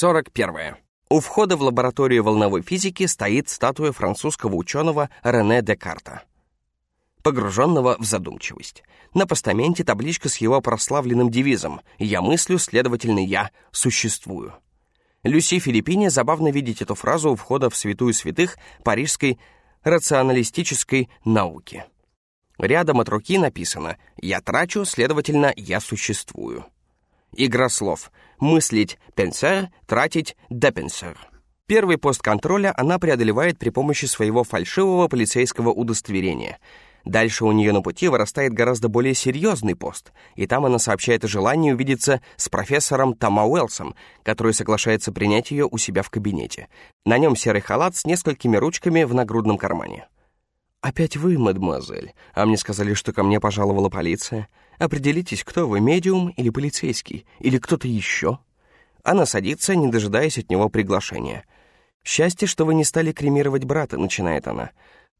41. У входа в лабораторию волновой физики стоит статуя французского ученого Рене Декарта, погруженного в задумчивость. На постаменте табличка с его прославленным девизом «Я мыслю, следовательно, я существую». Люси Филиппине забавно видеть эту фразу у входа в святую святых парижской рационалистической науки. Рядом от руки написано «Я трачу, следовательно, я существую». Игра слов. Мыслить «пенсер», тратить «депенсер». Первый пост контроля она преодолевает при помощи своего фальшивого полицейского удостоверения. Дальше у нее на пути вырастает гораздо более серьезный пост, и там она сообщает о желании увидеться с профессором Тома Уэлсом, который соглашается принять ее у себя в кабинете. На нем серый халат с несколькими ручками в нагрудном кармане. «Опять вы, мадемуазель, а мне сказали, что ко мне пожаловала полиция». Определитесь, кто вы, медиум или полицейский, или кто-то еще. Она садится, не дожидаясь от него приглашения. «Счастье, что вы не стали кремировать брата», — начинает она.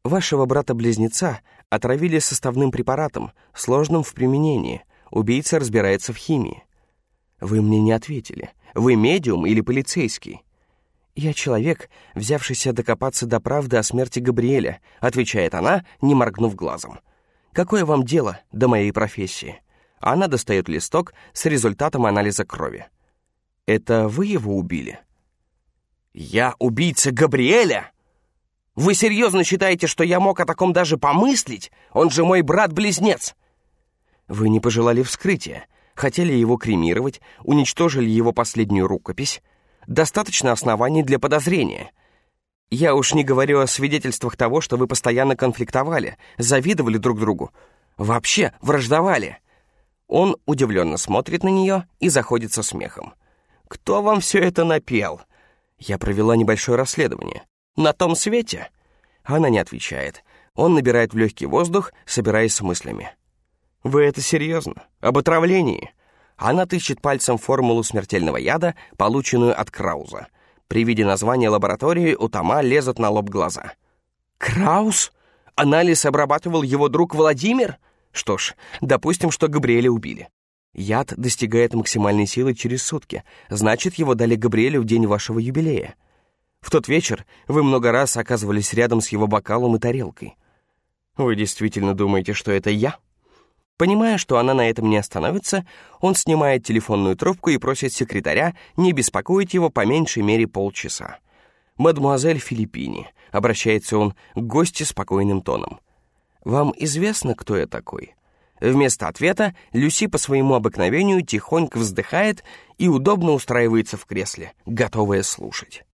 «Вашего брата-близнеца отравили составным препаратом, сложным в применении. Убийца разбирается в химии». «Вы мне не ответили. Вы медиум или полицейский?» «Я человек, взявшийся докопаться до правды о смерти Габриэля», — отвечает она, не моргнув глазом. Какое вам дело до моей профессии? Она достает листок с результатом анализа крови. Это вы его убили? Я убийца Габриэля? Вы серьезно считаете, что я мог о таком даже помыслить? Он же мой брат-близнец. Вы не пожелали вскрытия, хотели его кремировать, уничтожили его последнюю рукопись. Достаточно оснований для подозрения. Я уж не говорю о свидетельствах того, что вы постоянно конфликтовали, завидовали друг другу, вообще враждовали. Он удивленно смотрит на нее и заходит со смехом. «Кто вам все это напел?» Я провела небольшое расследование. «На том свете?» Она не отвечает. Он набирает в легкий воздух, собираясь с мыслями. «Вы это серьезно? Об отравлении?» Она тыщет пальцем формулу смертельного яда, полученную от Крауза — при виде названия лаборатории у Тома лезут на лоб глаза. «Краус? Анализ обрабатывал его друг Владимир? Что ж, допустим, что Габриэля убили. Яд достигает максимальной силы через сутки, значит, его дали Габриэлю в день вашего юбилея. В тот вечер вы много раз оказывались рядом с его бокалом и тарелкой. Вы действительно думаете, что это я?» Понимая, что она на этом не остановится, он снимает телефонную трубку и просит секретаря не беспокоить его по меньшей мере полчаса. «Мадемуазель Филиппини», — обращается он к гости спокойным тоном. «Вам известно, кто я такой?» Вместо ответа Люси по своему обыкновению тихонько вздыхает и удобно устраивается в кресле, готовая слушать.